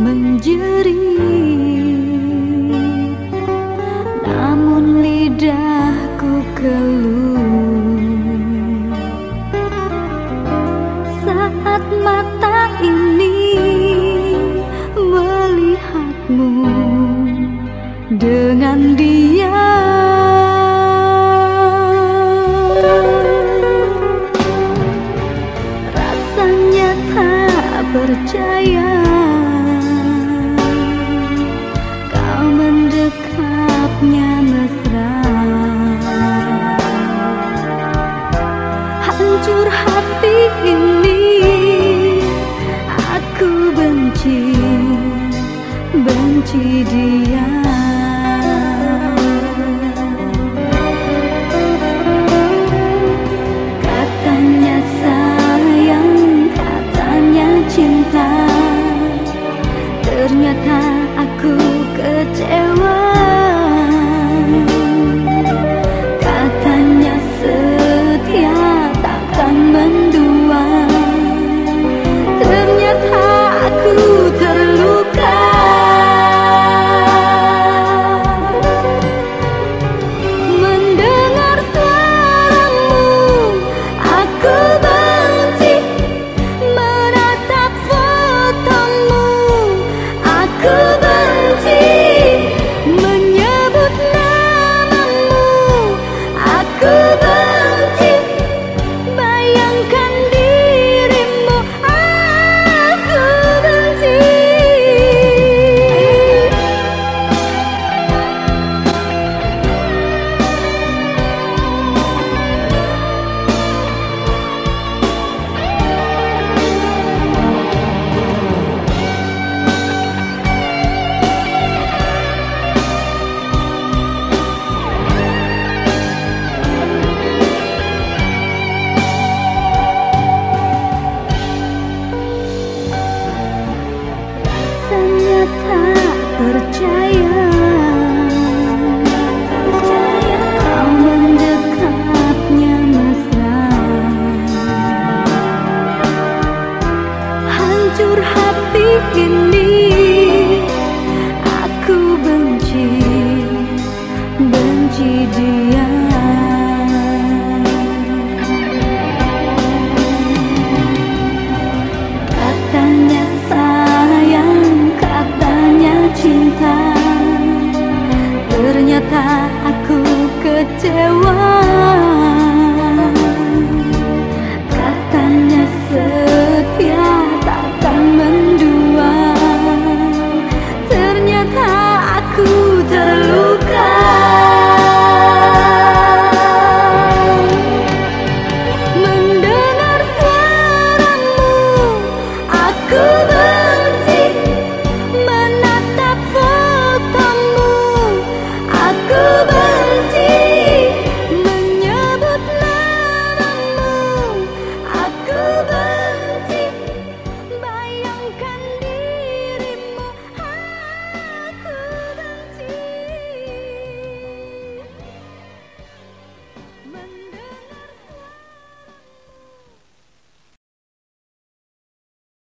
menjerit. Namun lidahku keluh. Saat mata ini melihatmu Dengan dia. Rasanya tak percaya. hidupnya mesra. Hancur hati ini aku benci Benci dia in me.